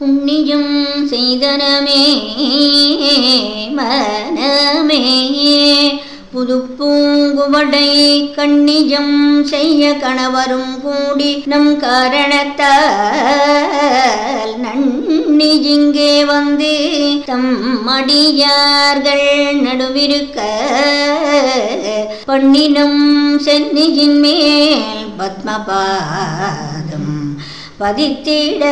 புண்ணியம் செய்தனமே மனமே புதுப்பூங்குவடை கண்ணிஜம் செய்ய கணவரும் கூடி நம் காரணத்தால் நன்னிஜிங்கே வந்து தம் அடியார்கள் நடுவிருக்க பண்ணினம் சென்னியின் மேல் பத்மபாதம் பதித்திட